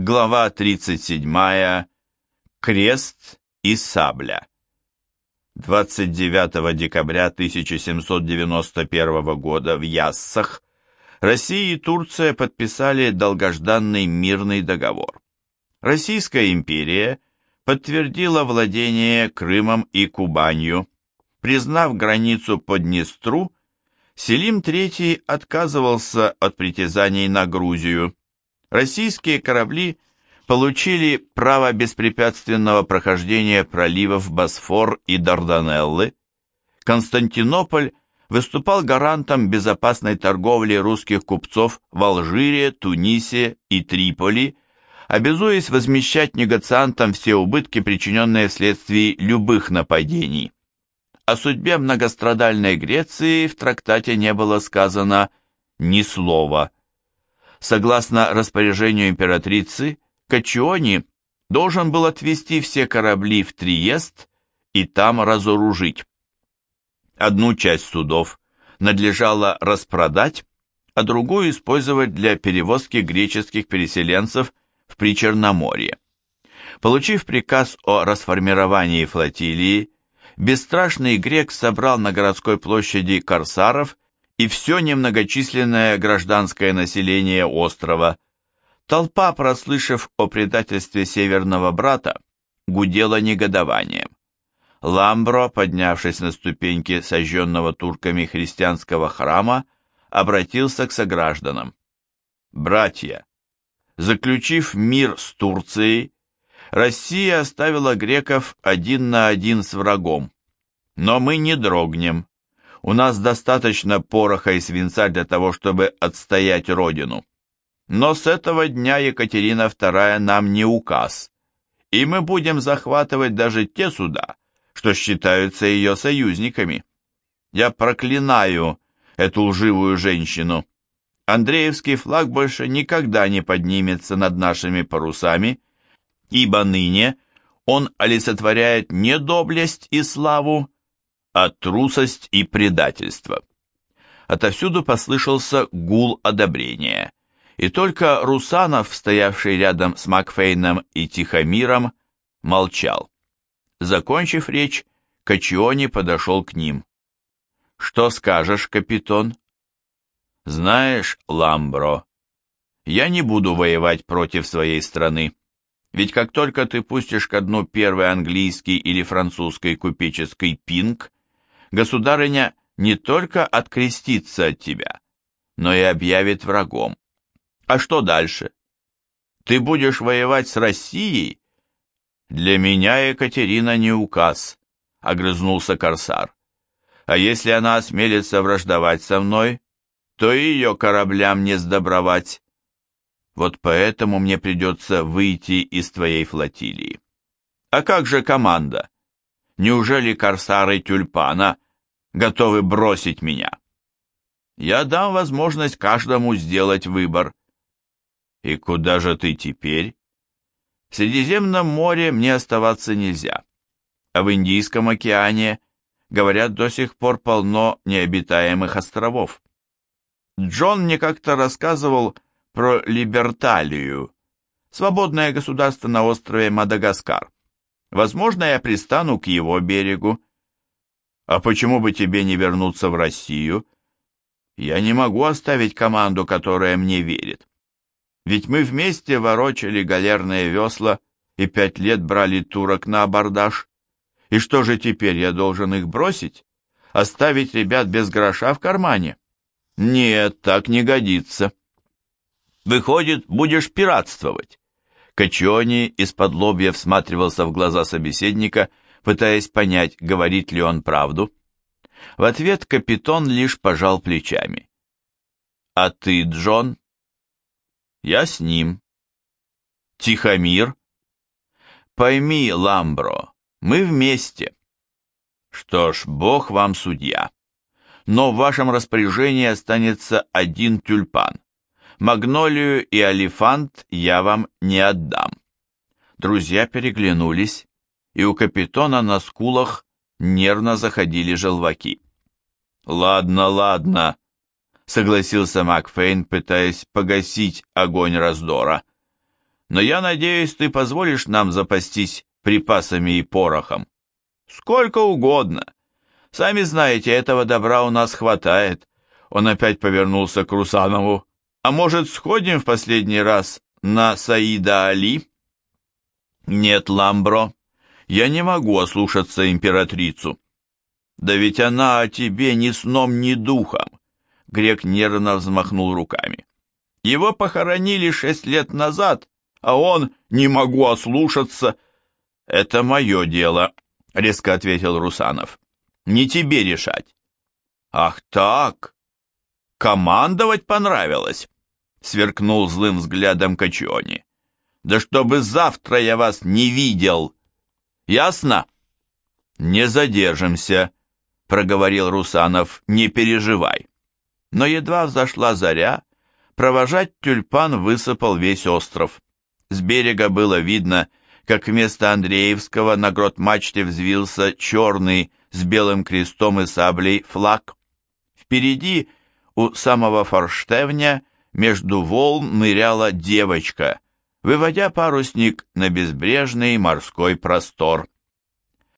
Глава 37. Крест и сабля. 29 декабря 1791 года в Яссах Россия и Турция подписали долгожданный мирный договор. Российская империя подтвердила владение Крымом и Кубанью. Признав границу по Днестру, Селим III отказывался от притязаний на Грузию российские корабли получили право беспрепятственного прохождения проливов Босфор и Дарданеллы. Константинополь выступал гарантом безопасной торговли русских купцов в Алжире, Тунисе и Триполи, обязуясь возмещать негациантам все убытки, причиненные вследствие любых нападений. О судьбе многострадальной Греции в трактате не было сказано ни слова – Согласно распоряжению императрицы, Качуони должен был отвезти все корабли в Триест и там разоружить. Одну часть судов надлежало распродать, а другую использовать для перевозки греческих переселенцев в Причерноморье. Получив приказ о расформировании флотилии, бесстрашный грек собрал на городской площади корсаров и все немногочисленное гражданское население острова. Толпа, прослышав о предательстве северного брата, гудела негодованием. Ламбро, поднявшись на ступеньки сожженного турками христианского храма, обратился к согражданам. «Братья, заключив мир с Турцией, Россия оставила греков один на один с врагом. Но мы не дрогнем. У нас достаточно пороха и свинца для того, чтобы отстоять родину. Но с этого дня Екатерина II нам не указ, и мы будем захватывать даже те суда, что считаются ее союзниками. Я проклинаю эту лживую женщину. Андреевский флаг больше никогда не поднимется над нашими парусами, ибо ныне он олицетворяет не доблесть и славу, а трусость и предательство. Отовсюду послышался гул одобрения, и только Русанов, стоявший рядом с Макфейном и Тихомиром, молчал. Закончив речь, Качиони подошел к ним. «Что скажешь, капитан?» «Знаешь, Ламбро, я не буду воевать против своей страны. Ведь как только ты пустишь ко дну первый английский или французский купеческий пинг, государыня не только открестится от тебя, но и объявит врагом. А что дальше? Ты будешь воевать с Россией? Для меня Екатерина не указ, огрызнулся корсар. А если она осмелится враждовать со мной, то и ее кораблям не сдобровать. Вот поэтому мне придется выйти из твоей флотилии. А как же команда? Неужели корсары тюльпана готовы бросить меня? Я дам возможность каждому сделать выбор. И куда же ты теперь? В Средиземном море мне оставаться нельзя. А в Индийском океане, говорят, до сих пор полно необитаемых островов. Джон мне как-то рассказывал про Либерталию, свободное государство на острове Мадагаскар. Возможно, я пристану к его берегу. А почему бы тебе не вернуться в Россию? Я не могу оставить команду, которая мне верит. Ведь мы вместе ворочали галерные весла и пять лет брали турок на абордаж. И что же теперь, я должен их бросить? Оставить ребят без гроша в кармане? Нет, так не годится. Выходит, будешь пиратствовать. Качони из-под лобья всматривался в глаза собеседника, пытаясь понять, говорит ли он правду. В ответ капитан лишь пожал плечами. «А ты, Джон?» «Я с ним». «Тихомир?» «Пойми, Ламбро, мы вместе». «Что ж, Бог вам судья. Но в вашем распоряжении останется один тюльпан. Магнолию и Алифант я вам не отдам». Друзья переглянулись, и у капитона на скулах нервно заходили желваки. «Ладно, ладно», — согласился Макфейн, пытаясь погасить огонь раздора. но я надеюсь, ты позволишь нам запастись припасами и порохом. Сколько угодно. Сами знаете, этого добра у нас хватает. Он опять повернулся к Русанову. А может, сходим в последний раз на Саида Али? Нет, Ламбро, я не могу ослушаться императрицу. Да ведь она о тебе ни сном, ни духом. Грек нервно взмахнул руками. Его похоронили шесть лет назад, а он «не могу ослушаться». «Это мое дело», — резко ответил Русанов. «Не тебе решать». «Ах так! Командовать понравилось?» — сверкнул злым взглядом Качони. «Да чтобы завтра я вас не видел! Ясно?» «Не задержимся», — проговорил Русанов, — «не переживай». Но едва взошла заря, провожать тюльпан высыпал весь остров. С берега было видно, как вместо Андреевского на грот мачте взвился черный с белым крестом и саблей флаг. Впереди, у самого форштевня, между волн ныряла девочка, выводя парусник на безбрежный морской простор.